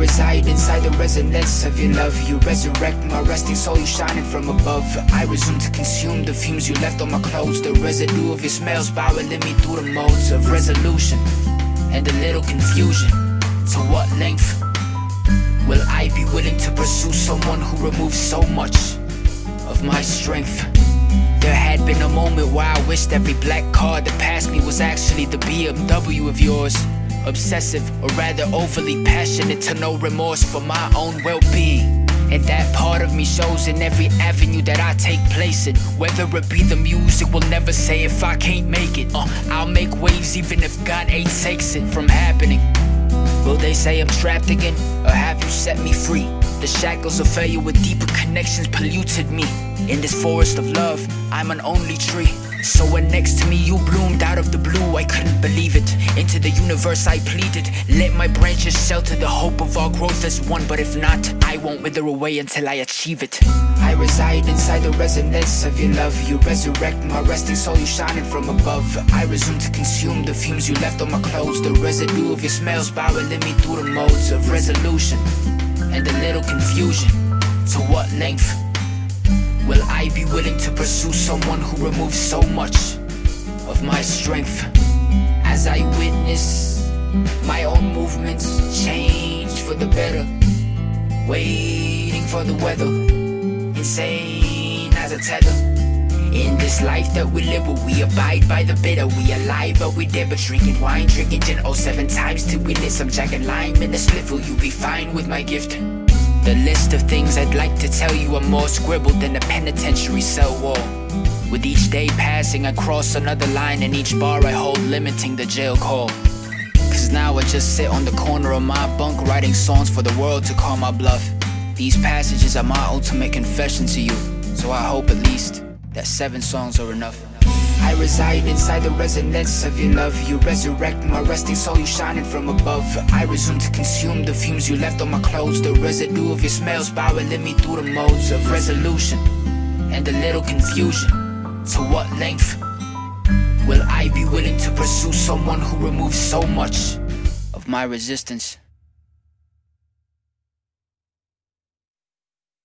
reside inside the resonance of your love. You resurrect my resting soul, you shining from above. I resume to consume the fumes you left on my clothes. The residue of your smell spiraling me through the modes of resolution and a little confusion. To what length will I be willing to pursue someone who removes so much of my strength? There had been a moment where I wished every black car that passed me was actually the BMW of yours. Obsessive, or rather overly passionate to no remorse for my own well being. And that part of me shows in every avenue that I take place in. Whether it be the music, will never say if I can't make it. Uh, I'll make waves even if God ain't takes it from happening. Will they say I'm trapped again? Or have you set me free? The shackles of failure with deeper connections polluted me. In this forest of love, I'm an only tree. So when next to me you bloomed out of the blue, universe I pleaded, let my branches shelter the hope of our growth as one. But if not, I won't wither away until I achieve it. I reside inside the resonance of your love. You resurrect my resting soul, you shining from above. I resume to consume the fumes you left on my clothes. The residue of your smell spiraling me through the modes of resolution and a little confusion. To what length? Will I be willing to pursue someone who removes so much of my strength? As I witness my own movements change for the better, waiting for the weather, insane as a tether. In this life that we live, where we abide by the bitter. We alive, but we dead, but drinking wine, drinking gin. Oh, seven times to witness. I'm jacking lime in the split. Will you be fine with my gift? The list of things I'd like to tell you are more scribbled than a penitentiary cell wall. With each day passing, I cross another line, and each bar I hold limiting the jail call. Cause now I just sit on the corner of my bunk writing songs for the world to call my bluff. These passages are my ultimate confession to you, so I hope at least that seven songs are enough. I reside inside the resonance of your love. You resurrect my resting soul, you shining from above. I resume to consume the fumes you left on my clothes. The residue of your smell spiraling me through the modes of resolution and a little confusion. To what length will I be willing to pursue someone who removes so much of my resistance?